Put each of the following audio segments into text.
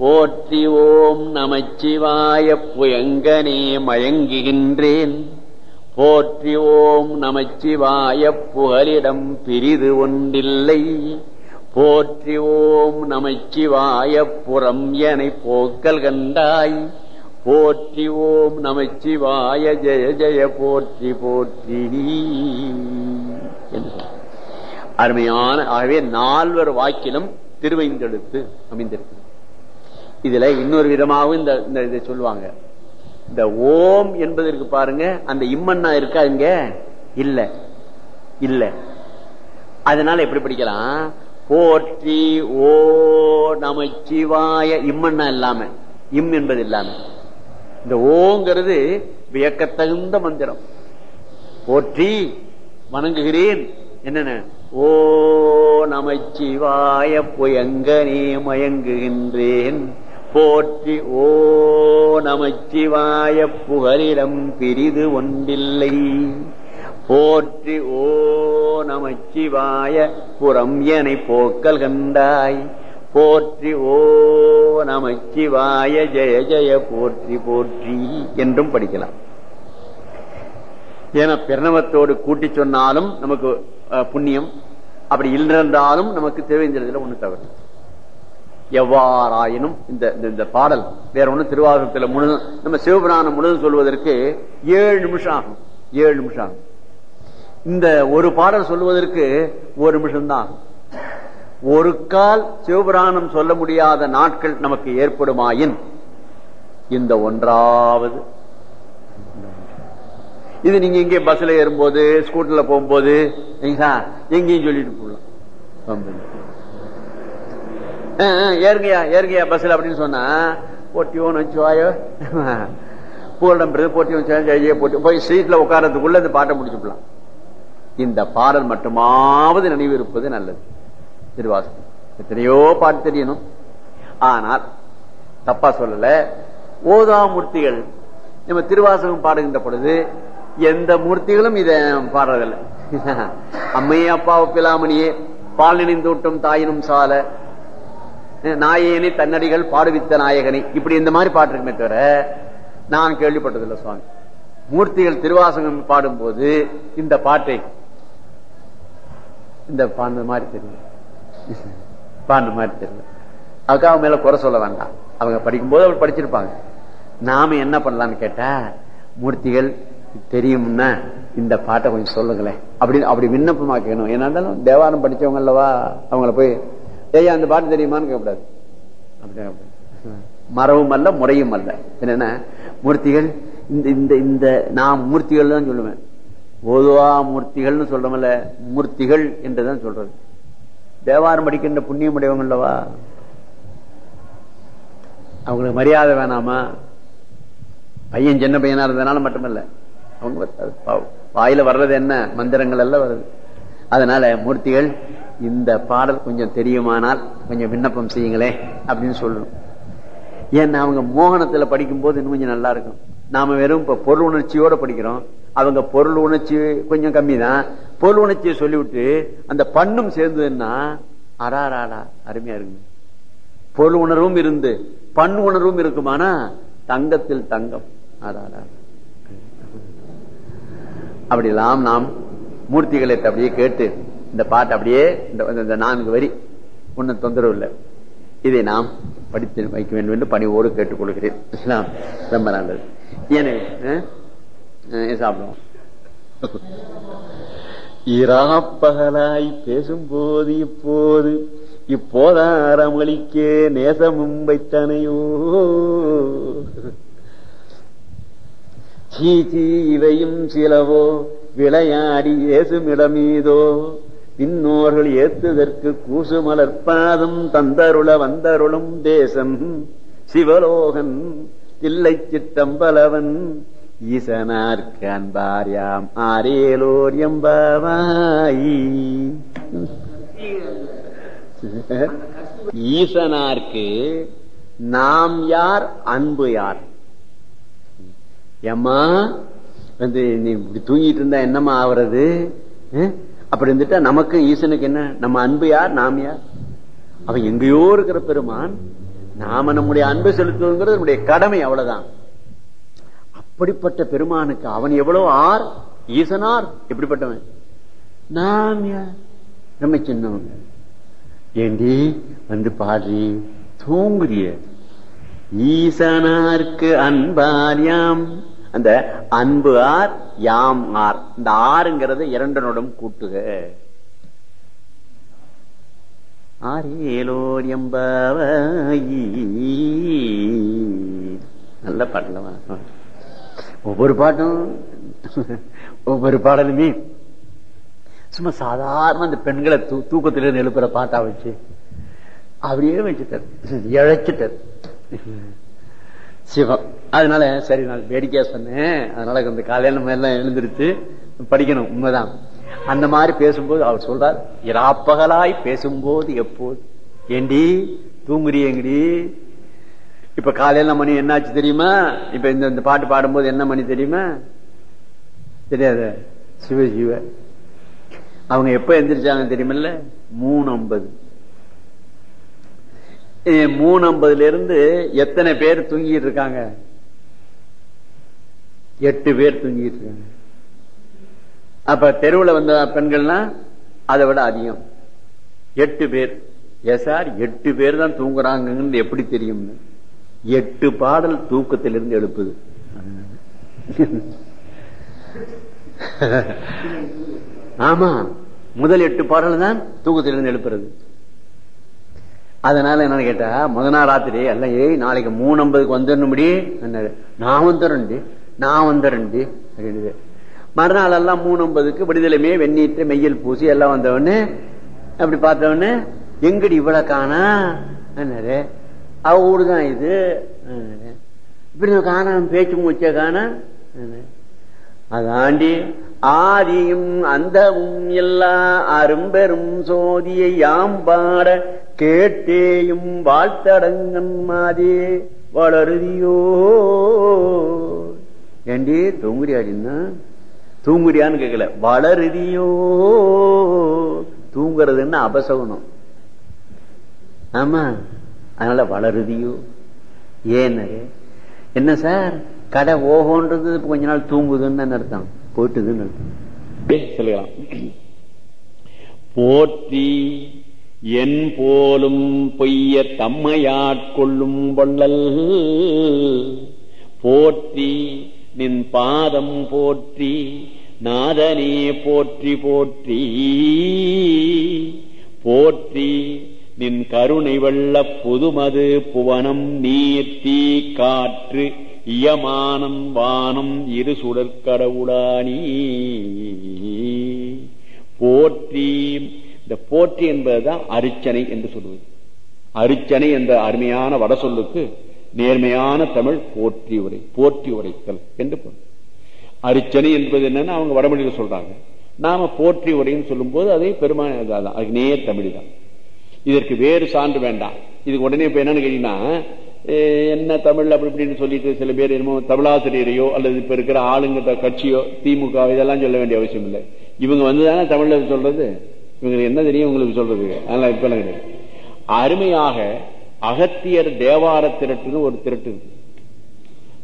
போற்றி ஓம் நமச்சிவாய புயங்கனே மயங்குகின்றேன். போற்றி ஓம் நமச்சிவாய புகலிடம் பிரிது ஒன்றில்லை. போற்றி ஓம் நமச்சிவாய புறம் என போக்கல் கண்டாய். போற்றி ஓம் நமச்சிவாய ஜெய ஜெய போற்றி போற்றி. என்று அருமையான ஆகவே நால்வர் வாக்கிலும் திருவைந்தெழுத்து அமைந்திருக்கு. இதுல இன்னொரு விதமாகவும் இந்த இந்த இதை சொல்லுவாங்க. இந்த ஓம் என்பதற்கு பாருங்க அந்த இம்மன்னா இருக்கா இங்க? இல்ல. இல்ல. அதனால எப்படி படிக்கலாம்? போற்றி ஓ நமச்சிவாய இம்மன்னா இல்லாம இம் என்பது இல்லாம. இந்த ஓங்கிறது வியக்கத்தகுந்த மந்திரம். போற்றி வணங்குகிறேன். என்னென்ன? ஓ நமச்சிவாய புயங்கனே மயங்குகின்றேன். போற்றி ஓ நமச்சிவாய புகலிடம் பிரிது ஒன்றில்லை. போற்றி ஓ நமச்சிவாய புறம் என போக்கல் கண்டாய். போற்றி ஓ நமச்சிவாய ஜெய ஜெய போற்றி போற்றி என்றும் படிக்கலாம். ஏன்னா பிரணவத்தோடு கூட்டி சொன்னாலும் நமக்கு புண்ணியம். அப்படி இல்லைன்றாலும் நமக்கு தெரிவிந்ததுல ஒண்ணு தவறு. எவ்வாறாயினும் இந்த இந்த பாடல் வேற ஒண்ணு திருவாரூரத்தில் முழு நம்ம சிவபுராணம் முழுதும் சொல்வதற்கு ஏழு நிமிஷம் ஆகும். ஏழு நிமிஷம் ஆகும். இந்த ஒரு பாடல் சொல்வதற்கு ஒரு நிமிஷம் தான் ஆகும். ஒரு கால் சிவபுராணம் சொல்ல முடியாத நாட்கள் நமக்கு ஏற்படுமாயின் இந்த ஒன்றாவது. இது நீங்க இங்கே பஸ்ல ஏறும்போது ஸ்கூட்டர்ல போகும்போது எங்கேயும் சொல்லிட்டு போடலாம் ஏறுங்கயா ஏறுங்கயா பஸ்ல அப்படின்னு சொன்னா போட்டியோன்னு வச்சுவாயோ பூரம் போட்டி போட்டி போய் ஸ்ட்ரீட்ல உட்காரத்துக்குள்ள இந்த பாட்டை முடிச்சுக்கலாம் இந்த பாடல் மட்டுமாவது நினைவு இருப்பது நல்லது. திருவாசகம். எத்தனையோ பாட்டு தெரியணும். ஆனால் தப்பா சொல்லல. ஓதாமூர்த்திகள் நம்ம திருவாசகம் பாடுகின்ற பொழுது எந்த மூர்த்திகளும் இத பாடுறதில்லை. அம்மையே அப்பாவை பிலாமணியே பால் நினைந்தூட்டும் தாயினும் சால நாயேனி தன்னடிகள் பாடுவித்த நாயகனை. இப்படி இந்த மாதிரி பாட்டு இருக்குமே தவிர நான் கேள்விப்பட்டதில்லை சுவாமி. மூர்த்திகள் திருவாசகம் பாடும்போது இந்த பாட்டை இந்த பாண்ட மாதிரி தெரியும் பாண்ட மாதிரி தெரியும் அதுக்காக அவங்க மேல குறை சொல்ல வேண்டாம். அவங்க படிக்கும்போது அவர் படிச்சிருப்பாங்க. நாம என்ன பண்ணலாம்னு கேட்டா மூர்த்திகள் தெரியும்னா இந்த பாட்டை கொஞ்சம் சொல்லுங்களேன். அப்படின்னு அப்படி விண்ணப்பமா கேட்கணும். ஏன்னா இருந்தாலும் தேவாரம் படிச்சவங்க அல்லவா? அவங்கள போய் ஏய்யா அந்த பாட்டு தெரியுமான்னு கேட்கக்கூடாது. அப்படி மரவும் அல்ல முறையும் அல்ல என்னன்னா? மூர்த்திகள் இந்த இந்த இந்த நான் மூர்த்திகள் தான் சொல்லுவேன். ஓதுவா மூர்த்திகள்னு சொல்றோம்ல மூர்த்திகள் என்றுதான் சொல்றது. தேவாரம் படிக்கின்ற புண்ணியம் உடையவங்க அல்லவா? அவங்களுக்கு மரியாதை வேணாமா? பையன் சின்ன பையனா இருந்ததுனால மட்டுமல்ல. அவங்க வாயில வர்றது என்ன? மந்திரங்கள் எல்லாம் வருது. அதனால மூர்த்திகள் இந்த பாடல் கொஞ்சம் தெரியுமானால் கொஞ்சம் விண்ணப்பம் செய்யுங்களே அப்படின்னு சொல்லணும். ஏன்னா அவங்க மோகனத்துல படிக்கும் போது இன்னும் கொஞ்சம் நல்லா இருக்கும். நாம வெறும் இப்ப பொருள் உணர்ச்சியோட படிக்கிறோம். அவங்க பொருள் உணர்ச்சி கொஞ்சம் கம்மி தான் பொருள் உணர்ச்சியை சொல்லிவிட்டு அந்த பண்ணும் சேர்ந்ததுன்னா அராராடா அருமையா இருக்கு பொருள் உணர்வும் இருந்து பண் உணர்வும் இருக்குமானா தங்கத்தில் தங்கம். அராடா அப்படிலாம் நாம் மூர்த்திகளை அப்படியே கேட்டு இந்த பாட்டு அப்படியே இந்த நான்கு வரி. ஒன்னும் தொந்தரவு இல்லை. இதை நாம் படித்து வைக்க வேண்டும் என்று பணிவோடு கேட்டுக்கொள்கிறேன். ரொம்ப நல்லது. எனவே சாப்பிடுவோம்? இராப்பகலாய் பேசும்போது இப்போது இப்போதாரமளிக்கே நேசமும் வைத்தனையோ. சீச்சி இவையும் சிலவோ விளையாடி ஏசுமிடமீதோ. பின்னோர்கள் ஏத்துதற்கு கூசுமலர்பாதம் தந்தருள வந்தருளும் தேசம். சிவலோகன் தில்லை சித்தம்பலவன். ஈசனார்க்கு அன்பார்யாம் ஆரேலோர் எம்பாவாயி. ஈசனார்க்கு நாம் யார் அன்பு யார்? ஏம்மா வந்து நீ இப்படி தூங்கிட்டு இருந்தா என்னம்மா ஆவறது? அப்படி இருந்துட்டா நமக்கு ஈசனுக்கு என்ன? நம்ம அன்பு யார்? நாம் யார்? அவன் எங்கேயோ இருக்கிற பெருமான். நாம நம்முடைய அன்பு செலுத்துவதுங்கிறது நம்முடைய கடமை அவ்வளவுதான். அப்படிப்பட்ட பெருமானுக்கு அவன் எவ்வளவு ஆர்? ஈசனார்? எப்படிப்பட்டவன்? நாம் யார்? நம்ம சின்னவங்க. ஏண்டி வந்து பாடி தூங்குறிய. ஈசனார்க்கு அன்பார் யாம்? அந்த அன்பு ஆர் யாம் ஆர். இந்த ஆறுங்கிறது இரண்டனோடும் கூட்டுக. ஆரேலோர் எம்பாவாயி நல்ல பாடலவா ஒவ்வொரு பாட்டும் ஒவ்வொரு பாடலுமே சும்மா சாதாரண அந்த பெண்களை தூ தூக்கத்திலிருந்து எழுப்புற பாட்டா வச்சு அப்படியே வச்சுட்டார் இழைச்சிட்டார். சிவம். அதனால சரி நான் வேடிக்கையா சொன்னேன். அதனால அந்த காலையில நம்ம எல்லாம் எழுந்திருச்சு படிக்கணும். உண்மைதான். அந்த மாதிரி பேசும்போது அவர் சொல்றார் இராப்பகலாய் பேசும்போது எப்போது? ஏண்டி தூங்குறியங்கடி இப்ப காலையில மணி என்னாச்சு தெரியுமா? இப்ப இந்த இந்த பாட்டு பாடும்போது என்ன மணி தெரியுமா? தெரியாது. சிவ சிவ. அவங்க எப்ப எந்திரிச்சாங்க தெரியுமில்ல? மூணு ஐம்பது. மூணு ஐம்பதுல இருந்து எத்தனை பேர் தூங்கிட்டு இருக்காங்க எட்டு பேர் தூங்கிட்டு இருக்காங்க அப்ப தெருவுல வந்த பெண்கள்னா அதை விட அதிகம். எட்டு பேர். எஸ் சார் எட்டு பேர் தான் தூங்குறாங்கன்னு எப்படி தெரியும்னு? எட்டு பாடல் தூக்கத்திலிருந்து எழுப்புது. ஆமா முதல் எட்டு பாடல் தான் தூக்கத்திலிருந்து எழுப்புறது. அதனால என்ன கேட்டா முத நாள் ராத்திரி எல்லாம் ஏய் நாளைக்கு மூணு ஐம்பதுக்கு வந்துடணும்படி நான் வந்துடுறேன் நான் வந்துடுறேன் அப்படின்னு மறுநாள் எல்லாம் மூணு ஐம்பதுக்கு விடுதலையுமே வெந்நீட்டு மெய்யல் பூசி எல்லாம் வந்தவொடனே அப்படி பார்த்தவொடனே எங்கடி இவ்வளவு காணா? என்னாரு அவ ஊடுதான் இது. இப்படி காண பேச்சு மூச்ச காணா? அதாண்டி ஆதியும் அந்தவும் எல்லா அரும்பெரும் சோதியை யாம் பாட கேட்டேயும் வாழ்த்தடங்கன் மாதே வளருதியோ. ஏண்டி தூங்குறியாடின்னா? தூங்குறியான்னு கேட்கல வளருதியோ. தூங்குறதுன்னு அபசகுணம். ஆமா அதனால வளருதியோ. ஏன்னு என்ன சார்? கடை ஓஹோன்றது கொஞ்ச நாள் தூங்குதுன்னு அர்த்தம். போட்டுதுன்னு அர்த்தம். சொல்லலாம் போற்றி என் போலும் பொய்ய தம்மையாட்கொள்ளும் வள்ளல். போற்றி நின் பாதம் போற்றி நாதனே போற்றி போற்றி. போற்றி நின் கருணை வெள்ள புதுமது புவனம் நீர் தீ காற்று இயமானம் வானம் இரு சுடற்கடவுளானி. போற்றி இந்த போற்றி என்பதுதான் அரிச்சனை என்று சொல்லுவது. அரிச்சனை என்ற அருமையான வட சொல்லுக்கு நேர்மையான தமிழ் போற்றி உரை போற்றி உரைத்தல் என்று பொருள். அரிச்சனை என்பது என்னன்னு அவங்க வடமொழியில் சொல்றாங்க. நாம போற்றி உரைன்னு சொல்லும் போது அதை பெருமான அதுக்கு நேர் தமிழ் தான் இதற்கு வேறு சான்று வேண்டாம். இதுக்கு உடனே இப்ப என்னன்னு கேட்டீங்கன்னா என்ன தமிழ்? அப்படி இப்படின்னு சொல்லிட்டு சில பேர் என்னமோ தமிழாசிரியரையோ அல்லது இப்ப இருக்கிற ஆளுங்க கட்சியோ திமுக இதெல்லாம் சொல்ல வேண்டிய அவசியம் இல்லை. இவங்க வந்துதானே தமிழ்ல சொல்றது? இவங்களுக்கு என்ன தெரியும்? உங்களுக்கு சொல்றது. அதனால இப்ப கிடையாது அருமையாக அகத்தியர் தேவார திரட்டுன்னு ஒரு திரட்டு இருக்கு.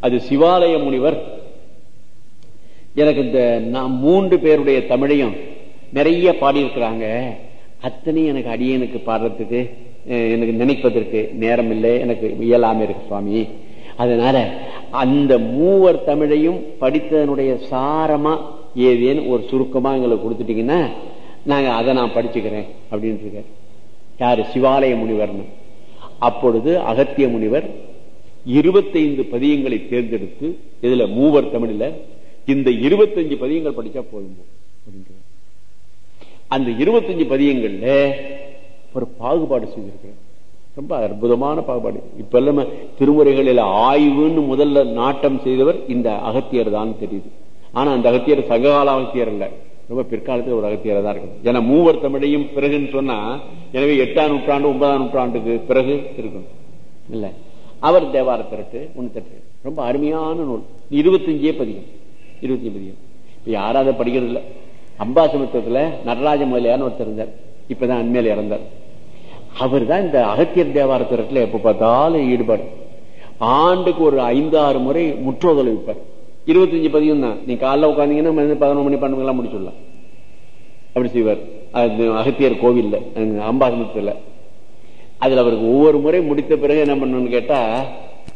அது சிவாலய முனிவர். எனக்கு இந்த மூன்று பேருடைய தமிழையும் நிறைய பாடியிருக்கிறாங்க. அத்தனையும் எனக்கு அடியனுக்கு பாடுறதுக்கு எனக்கு நினைப்பதற்கு நேரம் இல்லை. எனக்கு இயலாம இருக்கு சுவாமி. அதனால அந்த மூவர் தமிழையும் படித்ததனுடைய சாரமா ஏதேன்னு ஒரு சுருக்கமா எங்களுக்கு கொடுத்துட்டீங்கன்னா நாங்க அதை நான் படிச்சுக்கிறேன் அப்படின்னு இருக்காரு யாரு? சிவாலய முனிவர்னு. அப்பொழுது அகத்திய முனிவர் இருபத்தைந்து பதியங்களை தேர்ந்தெடுத்து இதுல மூவர் தமிழ்ல இந்த இருபத்தஞ்சு பதியங்கள் படிச்சா போதும் அந்த இருபத்தஞ்சு பதியங்கள்ல ஒரு பாகுபாடு செய்திருக்கிறேன் ரொம்ப அற்புதமான பாகுபாடு. இப்ப எல்லாம் திருமுறைகளில் ஆய்வுன்னு முதல்ல நாட்டம் செய்தவர் இந்த அகத்தியர் தான் தெரியுது. ஆனா அந்த அகத்தியர் சங்ககால அகத்தியர் அல்ல. ரொம்ப பிற்காலத்தில் ஒரு அகத்தியர் தான் இருக்கும். ஏன்னா மூவர் தமிழையும் பிறகுன்னு சொன்னா எனவே எட்டாம் நூற்றாண்டு ஒன்பதாம் நூற்றாண்டுக்கு பிறகு இருக்கும். இல்ல. அவர் தேவார திரட்டு ஒன்னு ரொம்ப அருமையான நூல். இருபத்தஞ்சே பதிகம். இருபத்தஞ்சு பதிகம். இப்ப யாரும் அதை படிக்கிறது இல்லை அம்பாசமுத்திரத்துல நடராஜ முதலியார்னு ஒருத்தர் இருந்தார். இப்பதான் அண்மையில இறந்தார். அவர் தான் இந்த அகத்தியர் தேவாரத்திரத்துல எப்ப பார்த்தாலும் ஈடுபாடு. ஆண்டுக்கு ஒரு ஐந்து ஆறு முறை முற்றோதல் வைப்பார். இருபத்தஞ்சு பதியம் தான். நீ காலைல உட்காந்தீங்கன்னா மணி பதினொன்று மணி பன்னெண்டு எல்லாம் முடிச்சுடலாம். அப்படி செய்வார். அது அகத்தியர் கோவில்ல அம்பாசனத்துல. அதுல அவருக்கு ஒவ்வொரு முறை முடித்த பிறகு என்ன பண்ணணும்னு கேட்டா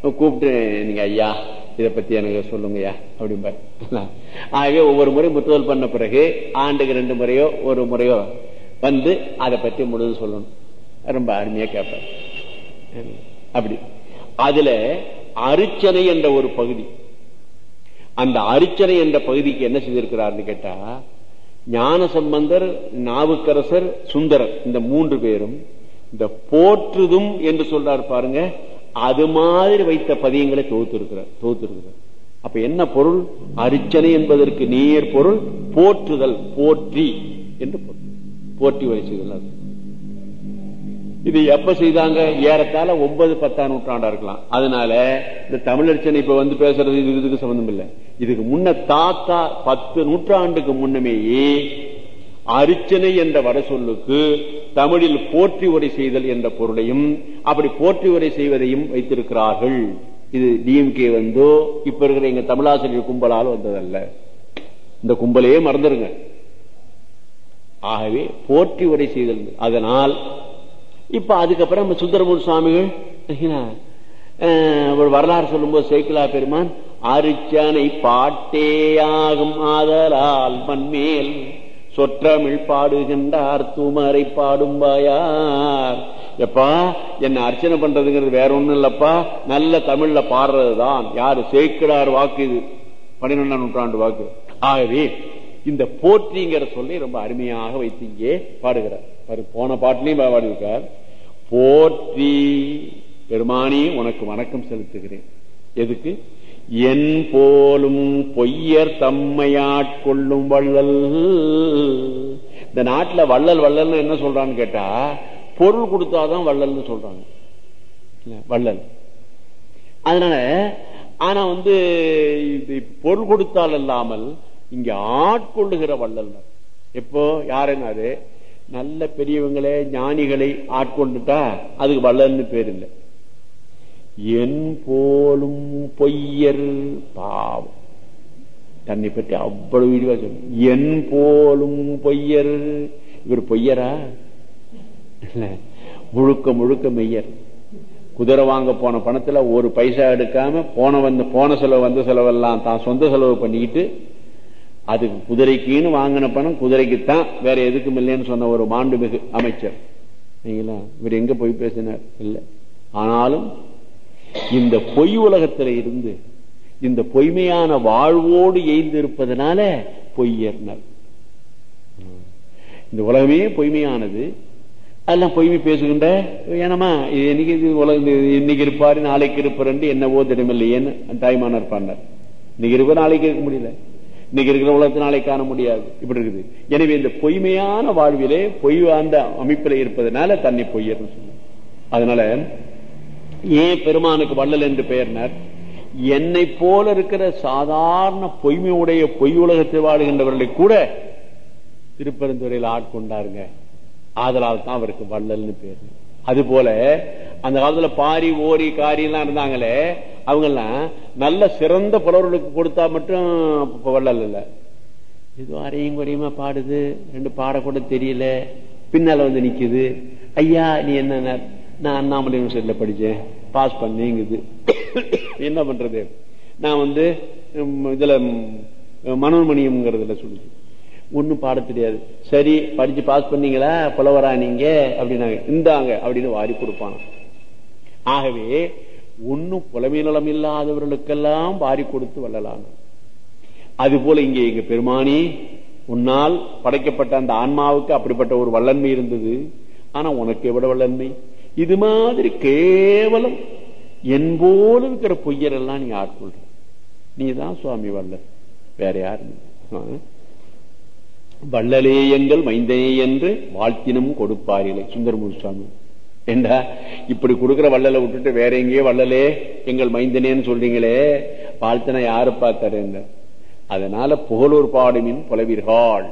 கூப்பிட்டு நீங்க ஐயா இதை பத்தி எனக்கு சொல்லுங்கய்யா அப்படிம்பார். ஆகவே ஒவ்வொரு முறை முற்றுதல் பண்ண பிறகு ஆண்டுக்கு ரெண்டு முறையோ ஒரு முறையோ வந்து அதை பத்தி முழுதும் சொல்லணும். ரொம்ப அருமையா கேட்பார். அப்படி. அதுல அரிச்சனை என்ற ஒரு பகுதி. அந்த அரிச்சனை என்ற பகுதிக்கு என்ன செய்திருக்கிறார்னு கேட்டா ஞான சம்பந்தர் நாவுக்கரசர் சுந்தரர் இந்த மூன்று பேரும் இந்த போற்றுதும் என்று சொல்றார் பாருங்க அது மாதிரி வைத்த பதியங்களை தொகுத்திருக்கிறார் தொகுத்திருக்கிறார். அப்ப என்ன பொருள்? அரிச்சனை என்பதற்கு நேர் பொருள் போற்றுதல் போற்றி என்று பொருள். போற்றி வரை இது எப்ப செய்தாங்க? ஏறத்தாழ ஒன்பது பத்தாம் நூற்றாண்டா இருக்கலாம். அதனால இந்த தமிழர்ச்சனை இப்ப வந்து பேசுறது இது இதுக்கு சம்பந்தம் இல்லை. இதுக்கு முன்ன தாத்தா பத்து நூற்றாண்டுக்கு முன்னமேயே அரிச்சனை என்ற வட சொல்லுக்கு தமிழில் போற்றி உரை செய்தல் என்ற பொருளையும் அப்படி போற்றி உரை செய்வதையும் வைத்திருக்கிறார்கள். இது டிஎம்கே வந்தோ இப்ப இருக்கிற எங்க தமிழாசிரியர் கும்பலால் வந்ததல்ல. இந்த கும்பலையே மறந்துருங்க. ஆகவே போற்றி உரை செய்தல். அதனால் இப்ப அதுக்கப்புறம் நம்ம சுந்தரமூர் சுவாமிகள் ஒரு வரலாறு சொல்லும்போது சேக்கிலா பெருமான் அருச்சனை பாட்டேயாகும் ஆதலால் மண்மேல் சொற்றமிழ் பாடுகின்றார் தூமரை பாடும் வாயார் எப்பா என்ன அர்ச்சனை பண்றதுங்கிறது வேற ஒண்ணும் இல்லப்பா. நல்ல தமிழ்ல பாடுறதுதான். யாரு சேக்கிடார் வாக்கு இது? பன்னிரெண்டாம் நூற்றாண்டு வாக்கு. ஆகவே இந்த போற்றிங்கிற சொல்லி ரொம்ப அருமையாக வைத்து இங்கே பாடுகிறார். போன பாட்டிலையும் பாடியிருக்கார். போற்றி பெருமானி உனக்கு வணக்கம் செலுத்துகிறேன். எதுக்கு? என் போலும் பொய்யர் தம்மையாட்கொள்ளும் வள்ளல். இந்த நாட்டுல வள்ளல் வள்ளல் என்ன சொல்றான்னு கேட்டா பொருள் கொடுத்தாதான் வள்ளல்னு சொல்றாங்க. வள்ளல். அதனால ஆனா வந்து பொருள் கொடுத்தால் அல்லாமல் இங்க ஆட்கொள்ளுகிற வள்ளல் எப்போ யாருன்னாரு நல்ல பெரியவங்களே ஞானிகளை ஆட்கொண்டுட்டா அதுக்கு வள்ளல்னு பேர் இல்லை. என் போலும் பொய்யர் பாவம். தன்னை பற்றி அவ்வளவு விரிவா சொல்லு. என் போலும் பொய்யர். இவர் பொய்யரா? முழுக்க முழுக்க மெய்யர். குதிரை வாங்க போன பணத்துல ஒரு பைசா எடுக்காம போன வந்து போன செலவு வந்த செலவெல்லாம் தான் சொந்த செலவு பண்ணிக்கிட்டு அதுக்கு குதிரைக்குன்னு வாங்கின பணம் குதிரைக்குத்தான். வேற எதுக்கும் இல்லைன்னு சொன்ன ஒரு மாண்புமிகு அமைச்சர். இவர் எங்க போய் பேசினார்? இல்லை. ஆனாலும் இந்த பொய் உலகத்தில் இருந்து இந்த பொய்மையான வாழ்வோடு எய்ந்து இருப்பதனால பொய்யர்னர் இந்த உலகமே பொய்மையானது. அதெல்லாம் பொய்மை பேசுகின்ற ஏனமா இன்னைக்கு இது உலக இன்னைக்கு இருப்பாரு நாளைக்கு இருப்பார் என்னவோ திடமில்லையேன்னு தாய்மானார் பாண்டார் இன்னைக்கு இருப்ப நாளைக்கு இருக்க முடியல. இன்னைக்கு இருக்கிற உலகத்தை நாளை காண முடியாது. இப்படி இருக்குது. எனவே இந்த பொய்மையான வாழ்விலே பொய் அந்த அமைப்பில் இருப்பதனால தன்னை பொய்யர்னு சொல்லுங்க அதனால ஏன் பெருமானுக்கு வள்ளல் என்று பெயர்னர்? என்னை போல இருக்கிற சாதாரண பொய்மையுடைய பொய் உலகத்தில் வாடுகின்றவர்களை கூட திருப்பெருந்துறையில் ஆட்கொண்டாருங்க. ஆதலால் தான் அவருக்கு வள்ளல்னு பேர். அது போல அந்த காலத்துல பாரி ஓரி காரி எல்லாம் இருந்தாங்களே அவங்க எல்லாம் நல்ல சிறந்த புலவர்களுக்கு கொடுத்தா மட்டும் வள்ளல் இல்ல. இது அரையும் குறையுமா பாடுது ரெண்டு பாடக்கூட தெரியல பின்னால வந்து நிக்குது. ஐயா நீ என்ன நான் அண்ணாமலை யூனிவர்சிட்டியில படிச்சேன். பாஸ் பண்ணிங்குது. என்ன பண்றது? நான் வந்து இதுல மனோன்மணியம்ங்கிறதுல சொல்லுச்சு ஒன்றும் பாட தெரியாது. சரி படிச்சு பாஸ் பண்ணீங்களா? புலவரா நீங்க? அப்படின்னாங்க. இந்தாங்க அப்படின்னு வாரி கொடுப்பான் ஆகவே ஒன்னும் புலமை நலம் இல்லாதவர்களுக்கெல்லாம் வாரி கொடுத்து வள்ளலான அது போல இங்கே எங்க பெருமானி உன்னால் படைக்கப்பட்ட அந்த ஆன்மாவுக்கு அப்படிப்பட்ட ஒரு வல்லன்மை இருந்தது. ஆனா உனக்கு எவ்வளவு வல்லன்மை? இது மாதிரி கேவலம். என்போல இருக்கிற பொய்யரெல்லாம் நீ ஆட்கொள்ற நீ தான் சுவாமி வல்ல வேற யாரு வள்ளலே எங்கள் மைந்தனே என்று வாழ்த்தினும் கொடுப்பாரில்லை. சுந்தரமூர் சுவாமி ஏண்டா? இப்படி கொடுக்கிற வள்ளலை விட்டுட்டு வேற எங்கேயோ வள்ளலே எங்கள் மைந்தனேன்னு சொல்றீங்களே. வாழ்த்தின யாரு பார்த்தாருங்க? அதனால புகழூர் பாடுமின் புலவீர்கள்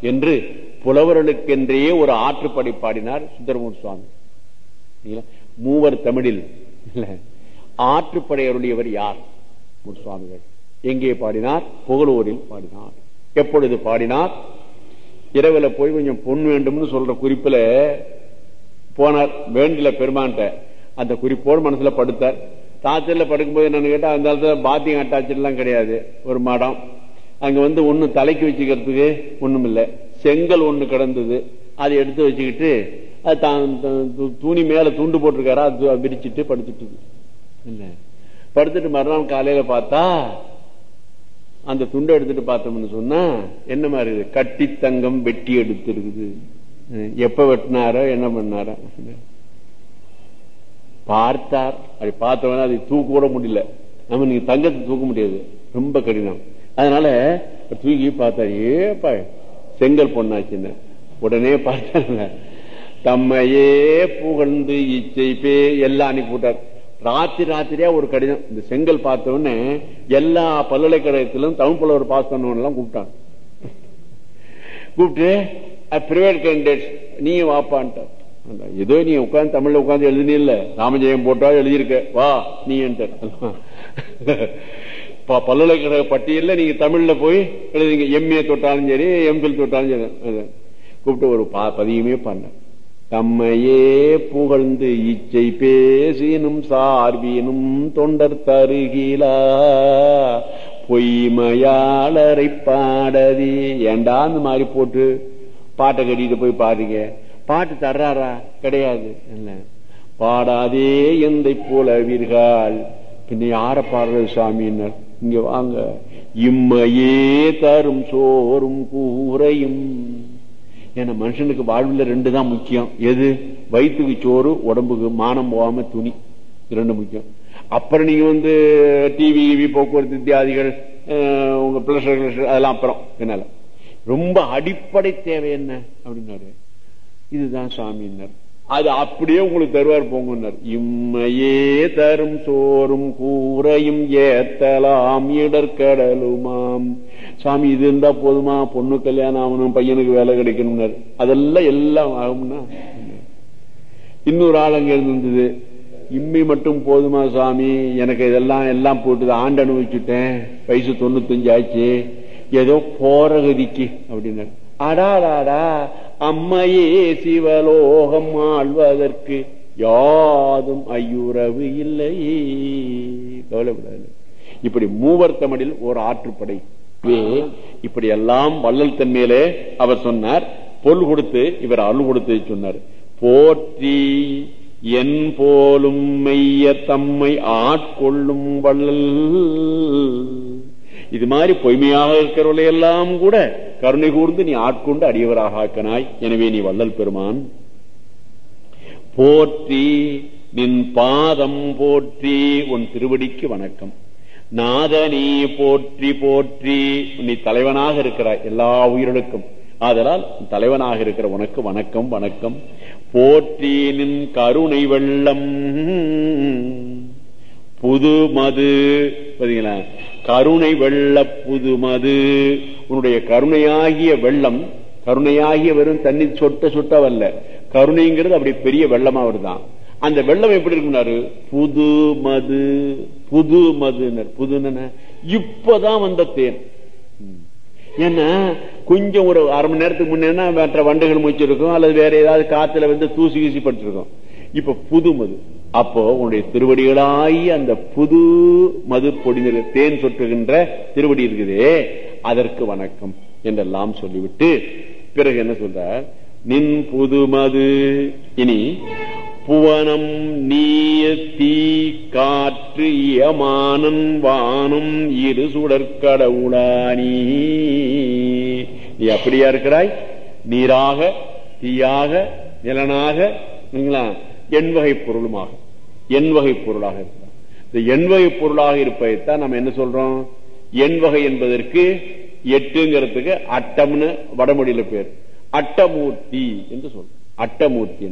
என்று புலவர்களுக்கென்றே ஒரு ஆற்றுப்படை பாடினார் சுந்தரமூர் சுவாமி. மூவர் தமிழில். ஆற்றுப்படையருடையவர் யார்? சுவாமிகள் எங்கே பாடினார்? புகழூரில் பாடினார். எப்பொழுது பாடினார்? இரவுல போய் கொஞ்சம் பொண்ணு வேண்டும்னு சொல்ற குறிப்புல போனார் வேண்டில பெருமான்ட்ட. அந்த குறிப்போடு மனசுல படுத்தார். ராத்திரில படுக்கும்போது என்னன்னு கேட்டா அந்த காலத்துல பாத்தியம் அட்டாச்சு எல்லாம் கிடையாது. ஒரு மடம். அங்க வந்து ஒண்ணு தலைக்கு வச்சுக்கிறதுக்கு ஒண்ணும் இல்லை செங்கல் ஒண்ணு கிடந்தது. அதை எடுத்து வச்சுக்கிட்டு துணி மேல துண்டு போட்டிருக்காரா அது விரிச்சிட்டு படுத்துட்டு இல்ல படுத்துட்டு மறுநாள் காலையில பார்த்தா அந்த துண்டை எடுத்துட்டு பார்த்தோம்னு சொன்னா என்ன மாதிரி கட்டி தங்கம் வெட்டி எடுத்து இருக்குது எப்ப வெட்டினாரோ என்ன பண்ணாரோ. பார்த்தார். அப்படி பார்த்தவன அதை தூக்க கூட முடியல. நம்ம நீங்க தங்கத்தை தூக்க முடியாது. ரொம்ப கடினம். அதனால தூக்கி பார்த்தா ஏப்பா செங்கல் பொண்ணாச்சுன்னு. உடனே பார்த்தாங்க தம்மையே புகழ்ந்து இச்சை பே எல்லாம் அனுப்பிவிட்டார். ராத்திரி ராத்திரியா ஒரு கடிதம். இந்த செங்கல் பார்த்தோன்னு உடனே எல்லா பல்கலைக்கழகத்திலும் தமிழ் புலவர் பாஸ் பண்ணவன் கூப்பிட்டான். கூப்பிட்டாங்க கூப்பிட்டு பிரைவேட் கேண்டிடேட் நீங்க வாப்பான்ட்டார். அந்த, ஏதோ நீ உட்கார்ந்து தமிழ்ல உட்காந்து எழுதினே இல்ல ராமஜெயம் போட்டா எழுதியிருக்க. வா நீ பல்கலைக்கழக பட்டியல நீங்க தமிழ்ல போய் எழுதுங்க. எம்ஏ தொட்டாலும் சரி எம்பில் தொட்டாலும் சரி. கூப்பிட்டு ஒரு பா- பதியுமே பண்ண தம்மையே புகழ்ந்து இச்சை பேசினும் சார்பினும் தொண்டர் தருகிலா. பொய்மையாளரை பாடதி ஏண்டா அந்த மாதிரி போட்டு பாட்டை கட்டிட்டு போய் பாடுங்க பாட்டு தர்றாரா? கிடையாது. பாடாதே எந்த போல வீர்கள். பின்ன யார பாடுறது சாமியினர்? இங்க வாங்க. இம்மையே தரும் சோறும் கூரையும். ஏன்னா மனுஷனுக்கு வாழ்வில் ரெண்டு தான் முக்கியம். எது? வயிற்றுக்கு சோறு உடம்புக்கு மானம் போகாம துணி. ரெண்டு முக்கியம். அப்புறம் நீங்க வந்து டிவி கிவி போக்குவரத்து இத்தியாதிகள் உங்க பிளஷர் அதெல்லாம் அப்புறம். என்னால ரொம்ப அடிப்படை தேவை என்ன? அப்படின்னாரு. இதுதான் சாமியினர். அது அப்படியே உங்களுக்கு தருவார் போங்கன்னார். இம்மையே தரும் சோறும் கூரையும் ஏத்தலாம் இடர்கடலுமாம். சாமி இது இருந்தா போதுமா? பொண்ணு கல்யாணம் ஆகணும் பையனுக்கு வேலை கிடைக்கணும்னாரு. அதெல்லாம் எல்லாம் ஆகும்னா? இன்னொரு ஆள் அங்க இருந்தது இம்மி மட்டும் போதுமா சாமி? எனக்கு இதெல்லாம் எல்லாம் போட்டு ஆண்டு அனுபவிச்சுட்டேன். வயசு தொண்ணூத்தஞ்சு ஆச்சு. ஏதோ போறகதிக்கு அப்படின்னாரு. அடாடாடா அம்மையே சிவலோகம் ஆழ்வதற்கு யாதும் ஐயுறவு இல்லை கவலைப்படாது. இப்படி மூவர் தமிழில் ஒரு ஆற்றுப்படை. இப்படி எல்லாம் வள்ளல் தன்மையிலே அவர் சொன்னார். பொருள் கொடுத்து இவர் அருள் கொடுத்து சொன்னார். போற்றி என் போலும் மெய்ய தம்மை ஆட்கொள்ளும் வள்ளல். இது மாதிரி பொய்மையாக இருக்கிறவர்களை எல்லாம் கூட கருணை கூர்ந்து நீ ஆட்கொண்டு அடியவராக ஆக்கனாய். எனவே நீ வள்ளல் பெருமான். போற்றி நின் பாதம் போற்றி உன் திருவடிக்கு வணக்கம். நாதனே போற்றி போற்றி நீ தலைவனாக இருக்கிறாய் எல்லா உயிர்களுக்கும். ஆதலால் தலைவனாக இருக்கிற உனக்கு வணக்கம் வணக்கம். போற்றி நின் கருணை வெள்ளம். புது மது பாத்தீங்களா? கருணை வெள்ள புது மது உன்னுடைய கருணையாகிய வெள்ளம் கருணையாகிய வெறும் தண்ணி சொட்ட சொட்ட வரல கருணைங்கிறது அப்படி பெரிய வெள்ளமா வருதான் அந்த வெள்ளம் எப்படி இருக்குனாரு புது மது புது மதுனர் புது இப்பதான் வந்த தேன். ஏன்னா கொஞ்சம் ஒரு அரை மணி நேரத்துக்கு முன்னேன்னா மற்ற வண்டுகள் முடிச்சிருக்கும் அல்லது வேற ஏதாவது காத்துல வந்து தூசி கீசி பட்டிருக்கும் இப்ப புது மது அப்போ உன்னுடைய திருவடிகளாய் அந்த புது மது பொடிந்த தேன் சொட்டுகின்ற திருவடி இருக்குதே அதற்கு வணக்கம் என்றெல்லாம் சொல்லிவிட்டு பிறகு என்ன சொல்றார்? நின் புது மது இனி புவனம் நீய தீ காற்று யமானன் வானம் இரு சுடற்கடவுளானி நீ அப்படியா இருக்கிறாய்? நீராக தீயாக நிலனாக இல்லைங்களா, எண்வகை பொருளுமாக. எண் வகை பொருளாக இருக்கிறார் இந்த எண்வகை பொருளாக இருப்பதைத்தான் நம்ம என்ன சொல்றோம்? எண் வகை என்பதற்கு எட்டுங்கிறதுக்கு அட்டம்னு வடமொழியில பேர். அட்டமூர்த்தி என்று சொல்றோம் அட்டமூர்த்தி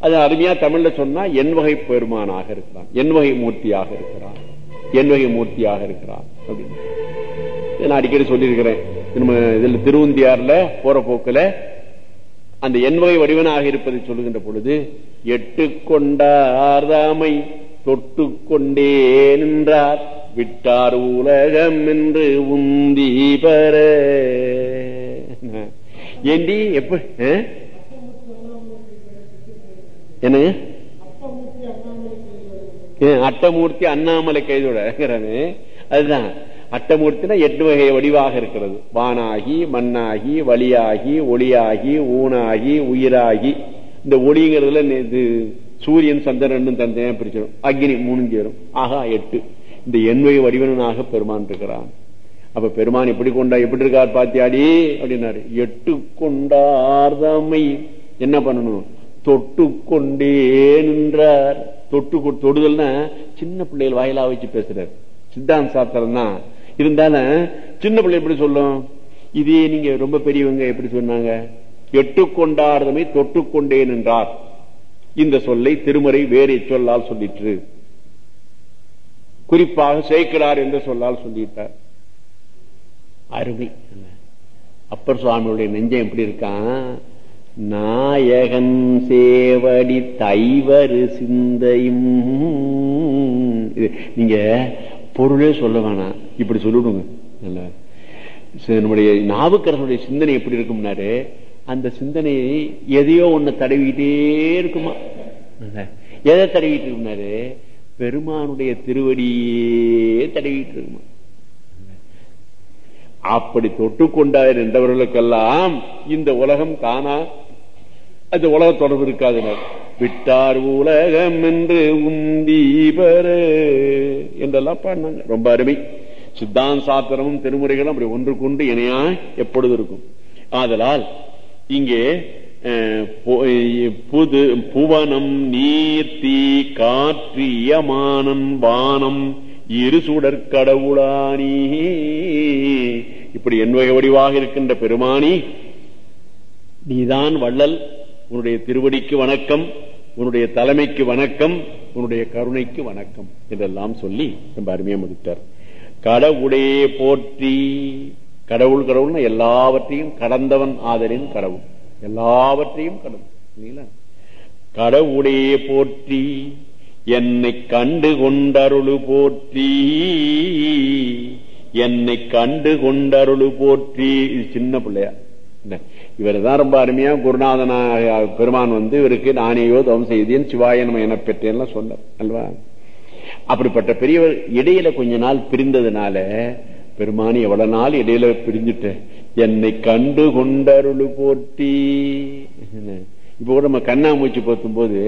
அது அருமையா தமிழ்ல சொன்னா எண்வகை பெருமானாக இருக்கிறான். எண்வகை மூர்த்தியாக இருக்கிறான். எண்வகை மூர்த்தியாக இருக்கிறான் அப்படின்னு. நான் அடிக்கடி சொல்லியிருக்கிறேன். நம்ம இதுல திருவுந்தியார்ல போற போக்குல அந்த எண்வகை வடிவனாக இருப்பதை சொல்லுகின்ற பொழுது எட்டு கொண்டார்தாமை தொட்டு கொண்டே நின்றார். விட்டார் உலகம் என்று உந்தி பெற ஏண்டி எப்ப? என்னங்க? ஏ, அட்டமூர்த்தி அண்ணாமலை கைதோடங்கிறாரு அதுதான். அட்டமூர்த்தினா எட்டு வகை வடிவாக இருக்கிறது. வானாகி மண்ணாகி வழியாகி ஒளியாகி ஊனாகி உயிராகி. இந்த ஒளிங்கிறதுல இது சூரியன் சந்திரன் தந்தையா பிரிச்சிடும். அக்னி மூணு சேரும். ஆகா எட்டு. இந்த எண்வகை வடிவனாக பெருமான் இருக்கிறான். அப்ப பெருமான் எப்படி கொண்டா எப்படி இருக்கார் பாத்தியாடி? அப்படின்னாரு. எட்டு கொண்டார்தமை. என்ன பண்ணணும்? தொட்டு கொண்டே நின்றார். தொட்டு கொ- தொடுதல்னா சின்ன பிள்ளைகள் வாயிலா வச்சு பேசுறாரு. சித்தாந்த சாத்திரம் தான் இருந்தாலும் சின்ன பிள்ளை எப்படி சொல்லும்? இதே நீங்க ரொம்ப பெரியவங்க எப்படி சொன்னாங்க? எட்டுக்கொண்டார்தமை தொட்டுக்கொண்டேன் என்றார். இந்த சொல்லை திருமறை வேறு சொல்லால் சொல்லிற்று. குறிப்பாக சேர்க்கிறார் என்ற சொல்லால் சொல்லிட்டார் அருமை. அப்பர் சுவாமியுடைய நெஞ்சம் எப்படி இருக்கான் நாயகன் சேவடி தைவரு சிந்தையும். நீங்க பொருளே சொல்ல வேணாம். இப்படி சொல்லிடுங்க. நம்முடைய நாவுக்கரசனுடைய சிந்தனை எப்படி இருக்கும்னாரு அந்த சிந்தனை எதையோ ஒண்ணு தடவிக்கிட்டே இருக்குமா. எதை தடவிட்டு இருக்கும்னாரு பெருமானுடைய திருவடியே தடவிட்டு இருக்குமா? அப்படி தொட்டு கொண்டார் என்றவர்களுக்கெல்லாம் இந்த உலகம் தானா அந்த உலக தொடர்பு இருக்காதுனர். விட்டார் உலகம் என்று உந்தி என்றெல்லாம் பாடினாங்க. ரொம்ப அருமை. சித்தாந்த சாத்திரமும் திருமுறைகளும் அப்படி ஒன்றுக்கொண்டு இணையா எப்பொழுது இருக்கும்? ஆதலால் இங்கே அஹ், புது புவனம் நீர் தீ காற்று யமானன் வானம் இரு சுடற் கடவுளானி. இப்படி என் வடிவாக இருக்கின்ற பெருமானி நீதான் வள்ளல். உன்னுடைய திருவடிக்கு வணக்கம் உன்னுடைய தலைமைக்கு வணக்கம் உன்னுடைய கருணைக்கு வணக்கம் இதெல்லாம் சொல்லி ரொம்ப அருமையா முடித்தார். கடவுளே போற்றி. கடவுள் கடவுள்னா எல்லாவற்றையும் கடந்தவன் ஆதரின் கடவுள். எல்லாவற்றையும் கடவுள். இல்லைங்களா? கடவுளே போற்றி. என்னை கண்டு கொண்டருளு போற்றி. என்னை கண்டு கொண்டருளு போற்றி. இது சின்ன பிள்ளையா? இவர் தான் ரொம்ப அருமையா குருநாதன பெருமான் வந்து இவருக்கு நானேயோ தவம் செய்தேன் சிவாயனம் என பெற்றேன்லாம் சொன்னார் அல்வா? அப்படிப்பட்ட பெரியவர் இடையில கொஞ்ச நாள் பிரிந்ததுனால பெருமானி எவ்வளவு நாள் இடையில பிரிஞ்சுட்ட என்னை கண்டு கொண்டருளு போட்டி இப்ப கூட நம்ம கண்ணாமூச்சி போத்தும் போது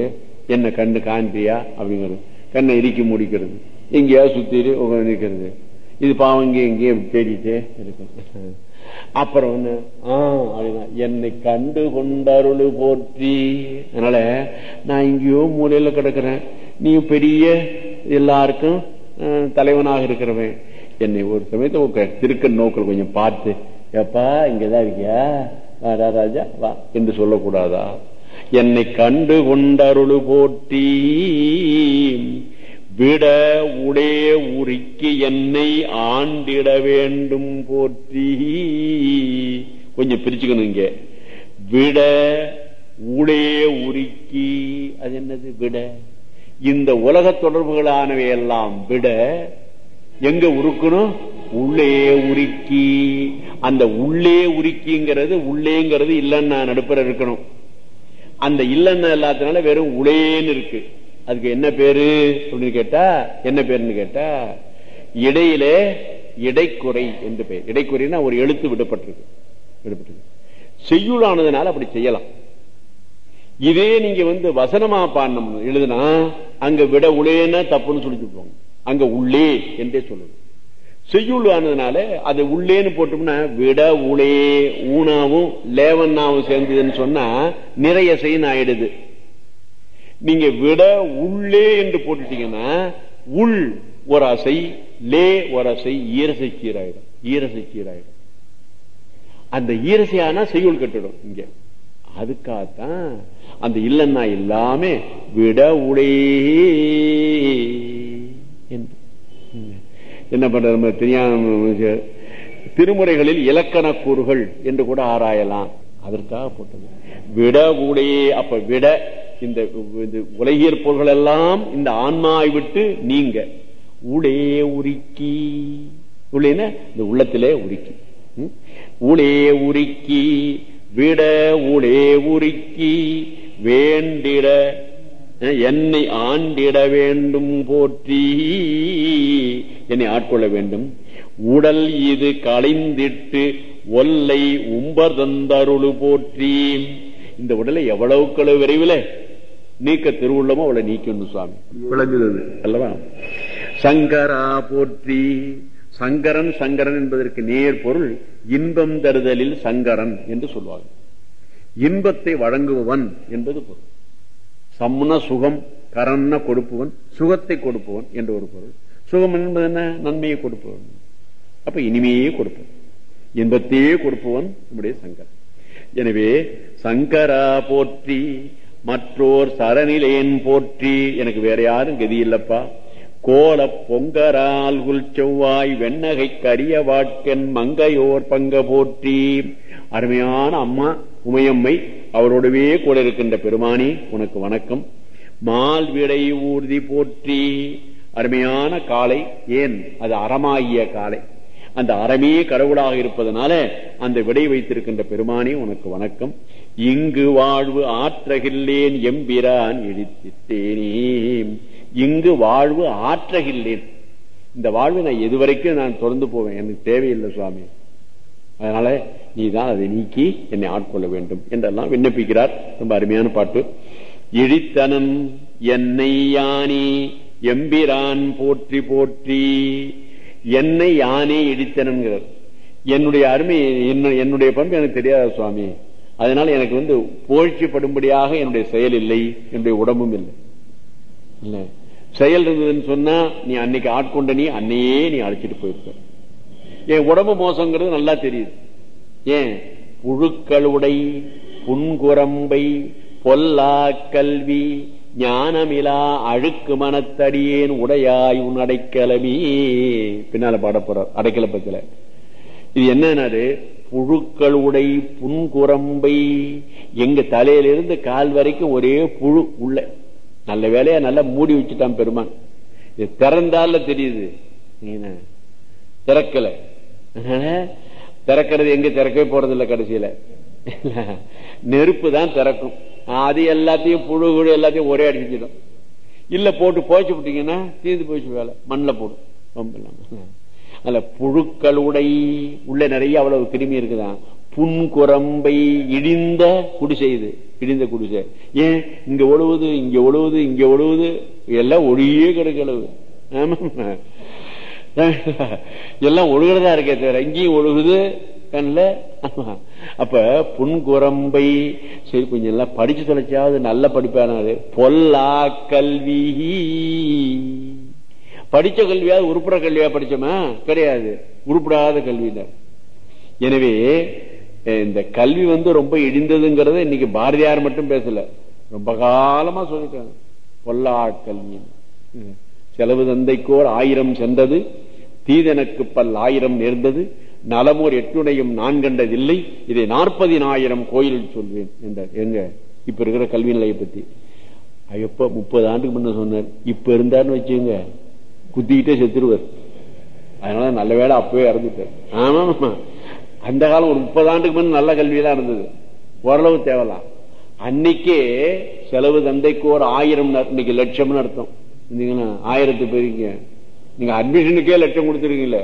என்ன கண்ணு காண்பியா அப்படிங்கிறது. கண்ணை இறுக்கி முடிக்கிறது. எங்கேயாவது சுத்திட்டு நிற்கிறது இது பாவம் இங்கே எங்கேயே தேடிட்டே இருக்கும் அப்புறம் வந்து அப்படின்னா என்னை கண்டு கொண்டருளு போற்றி. அதனால நான் இங்கேயோ மூலையில கிடக்குறேன். நீ பெரிய எல்லாருக்கும் அஹ், தலைவனாக இருக்கிறவன். என்னை ஒரு சமயத்தை திருக்க நோக்கல் கொஞ்சம் பார்த்து எப்பா இங்கதான் இருக்கியா? வாடா ராஜா வா என்று சொல்லக்கூடாதா? என்னை கண்டு கொண்டருளு போற்றி. விட உடே உரிக்கு என்னை ஆண்டிட வேண்டும் போற்றி. கொஞ்சம் பிரிச்சுக்கணும் இங்க. விட உடே உருக்கி அது என்னது? விட. இந்த உலக தொடர்புகளானவை எல்லாம் விட எங்க உருக்கணும்? உள்ளே உருக்கி. அந்த உள்ளே உருக்கிங்கிறது உள்ளேங்கிறது இல்லைன்னா நடுப்புற இருக்கணும். அந்த இல்லைன்னா இல்லாதனால வெறும் உளேன்னு இருக்கு. அதுக்கு என்ன பேரு அப்படின்னு கேட்டா என்ன பேருன்னு கேட்டா இடையிலே இடைக்குறை என்று பெயர் இடைக்குறைன்னா ஒரு எழுத்து விடப்பட்டிருக்கு. விடப்பட்டிருக்கு. செய்யுளானதுனால அப்படி செய்யலாம். இதே நீங்க வந்து வசனமா பாடணும் எழுதுனா அங்க விட உளேன்னா தப்புன்னு சொல்லி சொல்லுவாங்க அங்க உள்ளே என்றே சொல்லணும் செய்யுள் ஆனதுனால அது உள்ளேன்னு போட்டோம்னா விட உளே ஊனாவும் லேவன்னாவும் சேர்ந்ததுன்னு சொன்னா நிறைய செய்யணும் ஆயிடுது. நீங்க விட உள்ளே என்று போட்டுட்டீங்கன்னா உள் ஒரு அசை லே ஒரு அசை ஈரசை சீராயிடும். ஈரசை சீராயிடும். அந்த ஈரசையானா செய்யுள் கட்டிடும் இங்க. அதுக்காகத்தான் அந்த இல்லன்னா எல்லாமே விட உளே என்று. என்ன பண்றது நம்ம தெரியாம திருமுறைகளில் இலக்கண கூறுகள் என்று கூட ஆராயலாம். அதற்காக போட்டது. விட உடையே அப்ப விட இந்த இது உலகியற் பொருள்கள் எல்லாம் இந்த ஆன்மாவை விட்டு நீங்க. உடே உருக்கி. உள்ளேன இந்த உள்ளத்திலே உருக்கி. உளே உருக்கி விட உளே உருக்கி வேண்டிட என்னை ஆண்டிட வேண்டும் போற்றி. என்னை ஆட்கொள்ள வேண்டும். உடல் இது களைந்திட்டு ஒல்லை உம்பர் தந்தருளு போற்றி. இந்த உடலை எவ்வளவுக்களவு விரைவில்? நீக்க திருவுள்ளமோ அவளை நீக்கணும் சுவாமி. விளங்குகிறது. அல்லவா? சங்கரா போற்றி சங்கரன் சங்கரன் என்பதற்கு நேர் பொருள் இன்பம் தருதலில் சங்கரன் என்று சொல்வார்கள் இன்பத்தை வழங்குபவன் என்பது பொருள். சம்ன சுகம் கரன்ன கொடுப்பவன் சுகத்தை கொடுப்பவன் என்ற ஒரு பொருள். சுகம் என்பது என்ன? நன்மையை கொடுப்பவன். அப்ப இனிமையே கொடுப்பவன். இன்பத்தையே கொடுப்பவன் நம்முடைய சங்கரன். எனவே சங்கரா போற்றி மற்றோர் சரணிலேன் போற்றி. எனக்கு வேற யாரும் கதி இல்லப்பா. கோல பொங்கரால் குல் செவ்வாய் வெண்ணகை கரிய வாட்கன் மங்கையோர் பங்க போற்றி. அருமையான அம்மா உமையம்மை அவரோடவே கூட இருக்கின்ற பெருமானி உனக்கு வணக்கம். மால் விடை ஊர்தி போற்றி. அருமையான காலை ஏன் அது அறமாகிய காலை. அந்த அறமே கடவுளாக இருப்பதனால அந்த விடை வைத்திருக்கின்ற பெருமானே உனக்கு வணக்கம். இங்கு வாழ்வு ஆற்றகில்லேன் எம்பிரான் இடித்திட்டேனே இங்கு வாழ்வு ஆற்றகில்லேன். இந்த வாழ்வு நான் எதுவரைக்கும் நான் தொடர்ந்து போவேன். எனக்கு தேவையில்லை சுவாமி. அதனால நீதான் அதை நீக்கி என்னை ஆட்கொள்ள வேண்டும் என்றெல்லாம் விண்ணப்பிக்கிறார். ரொம்ப அருமையான பாட்டு. இழித்தனம் என்னை யானே எம்பிரான் போற்றி போற்றி. என்னை யானே இடித்தனங்கிறார் என்னுடைய அருமை என்ன- என்னுடைய பண்பு எனக்கு தெரியாத சுவாமி? அதனால எனக்கு வந்து போழ்ச்சிப்படும்படியாக என்னுடைய செயல் இல்லை என்னுடைய உடம்பும் இல்லை. இல்ல. செயல் இருந்ததுன்னு சொன்னா நீ அன்னைக்கு ஆட்கொண்ட நீ அன்னையே நீ அழைச்சிட்டு போயிருக்க என் உடம்பு மோசங்கிறது நல்லா தெரியுது. ஏன்? புழுக்களுடை புன்குரம்பை பொல்லா கல்வி ஞானமிலா அழுக்கு மனத்தடியேன் உடையாய் உன் அடைக்கலமே. பின்னால பாட அடைக்கல பத்தில இது என்னன்னாரு புழுக்களுடை புன்குரம்பை. எங்க தலையிலிருந்து கால் வரைக்கும் ஒரே புழு உள்ள. நல்ல வேலையா நல்லா மூடி வச்சுட்டான் பெருமான். இது திறந்தால தெரியுது. திறக்கல. அதனால திறக்கிறது எங்க? திறக்கவே போறது இல்ல. கடைசியில நெருப்பு தான் திறக்கும். அது எல்லாத்தையும் புழு குழு எல்லாத்தையும் ஒரே அடிச்சிடும் இல்ல போட்டு போய்ச்சி விட்டீங்கன்னா தீர்ந்து போச்சு வேலை. மண்ணில் போடும். ரொம்ப அதுல புழுக்களுடை உள்ள நிறைய அவ்வளவு கிருமி இருக்குதான் புன்குரம்பை இடிந்த குடிசை இது. இடிந்த குடிசை. ஏன்? இங்க ஒழுவுது இங்க ஒழுவுது இங்க ஒழுவுது எல்லாம் ஒளியே கிடக்களவு எல்லாம் ஒழுகிறதா இருக்கே தவிர இங்கேயும் ஒழுகுது கண்ணில் அப்ப புன்குரம்பை சரி கொஞ்சம் எல்லாம் படிச்சு தொலைச்சாவது நல்ல படிப்பானது பொல்லா கல்வி. படிச்ச கல்வியாவது உருப்புற கல்வியா படிச்சோமா? கிடையாது. உருப்படாத கல்வியினர் எனவே இந்த கல்வி வந்து ரொம்ப இடிந்ததுங்கிறத இன்னைக்கு பாரதியார் மட்டும் பேசல. ரொம்ப காலமா சொல்லிட்டாங்க. பொல்லா கல்வி. செலவு தந்தைக்கோர் ஆயிரம் சென்றது. தீதனுக்கு பல் ஆயிரம் நேர்ந்தது. நலமோர் எட்டுடையும் நான் கண்டதில்லை. இதை நாற்பதினாயிரம் கோயிலில் சொல்வேன் என்றார் எங்க இப்ப இருக்கிற கல்வி நிலையை பத்தி. எப்ப முப்பது ஆண்டுக்கு முன்ன சொன்னார். இப்ப இருந்தாருன்னு வச்சுங்க குத்திக்கிட்டே செத்துருவார். அதனால நல்ல வேளை அப்பவே இறந்துட்டார். ஆமா அந்த காலம் ஒரு முப்பது ஆண்டுக்கு முன்ன நல்ல கல்வியெல்லாம் இருந்தது. ஓரளவு தேவலாம். அன்னைக்கே செலவு தந்தைக்கு ஒரு ஆயிரம் இன்னைக்கு லட்சம்னு அர்த்தம். ஆயிரத்து பேருங்க நீங்க அட்மிஷனுக்கே லட்சம் கொடுத்துருக்கீங்களே.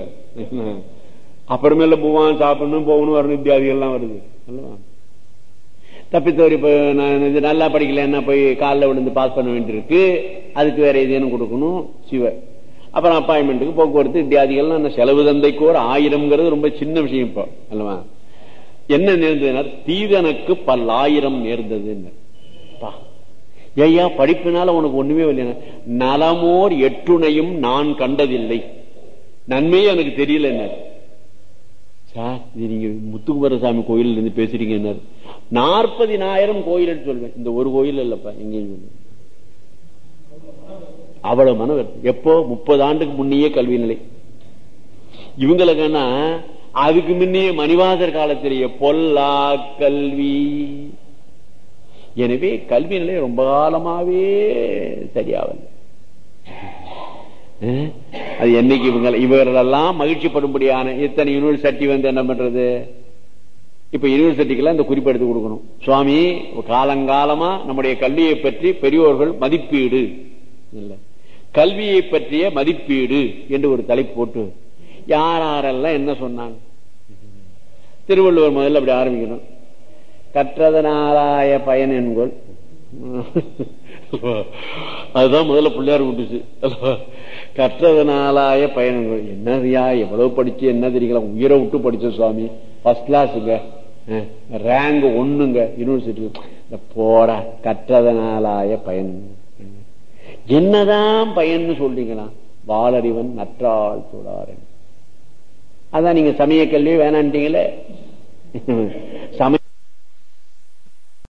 அப்புறமேல போவான் சாப்பிடணும் போகணும் வரணும் இத்தியாதிகள்லாம் வருது. அல்லவா? தப்பித்தவர் இப்ப நான் இது நல்லா படிக்கலன்னா போய் காலில் விழுந்து பாஸ் பண்ண வேண்டியிருக்கு. அதுக்கு வேற ஏதேனும் கொடுக்கணும் சிவ. அப்புறம் அப்பாயின்மெண்ட்டுக்கு போக்குவரத்து இத்தியாதிகள்லாம் செலவு தந்தைக்கு ஒரு ஆயிரம்ங்கிறது ரொம்ப சின்ன விஷயம் இப்போ. அல்லவா? என்ன நேர்ந்ததுன்னா தீதனுக்கு பல்லாயிரம் நேர்ந்ததுன்னு. பா. படிப்பினால உனக்கு ஒண்ணுமே இல்லையா நலமோர் எட்டுணையும் நான் கண்டதில்லை. நன்மையே எனக்கு தெரியல என்ன சார் இது நீங்க முத்துக்குமாரசாமி இருந்து பேசுறீங்க நாற்பதினாயிரம் கோயில் சொல்வேன். இந்த ஒரு கோயில் இல்லப்பா எங்கேயும் சொல்லுவேன் அவ்வளவு மன எப்போ? முப்பது ஆண்டுக்கு முன்னையே கல்வி நிலை. இவங்களுக்குன்னா அதுக்கு முன்னே மணிவாசர் காலத்திலேயே பொல்லா கல்வி. எனவே கல்வி நிலை ரொம்ப காலமாவே சரியாவல்ல அது என்னைக்கு இவங்க இவர்களெல்லாம் மகிழ்ச்சிப்படும்படியான இத்தனை யூனிவர்சிட்டி வந்து என்ன பண்றது? இப்ப யூனிவர்சிட்டிக்கெல்லாம் இந்த குறிப்பு எடுத்து கொடுக்கணும். சுவாமி காலங்காலமா நம்முடைய கல்வியை பற்றி பெரியோர்கள் மதிப்பீடு. இல்லை. கல்வியை பற்றிய மதிப்பீடு என்று ஒரு தலைப்பு போட்டு யார் யாரெல்லாம் என்ன சொன்னாங்க? திருவள்ளுவர் முதல்ல அப்படி ஆரம்பிக்கணும். கற்றதனாலாய பயன் என்கொள் அதுதான் முதல்ல பிள்ளையார் கொண்டுச்சு. கற்றதுனாலாய பயணங்கள் என்னதுயா? எவ்வளவு படிச்சு என்ன தெரியுங்களா? உயிரை விட்டு படிச்ச சுவாமி. ஃபர்ஸ்ட் கிளாஸுங்க ரேங்க் ஒண்ணுங்க. யூனிவர்சிட்டி போற போடா. கற்றதனாலாய பயன். என்னதான் பயன்னு சொல்றீங்களா? வாளறிவன் நற்றால் தொழாரன் அதான் நீங்க சமய கல்வி வேணான்ட்டீங்களே. சமய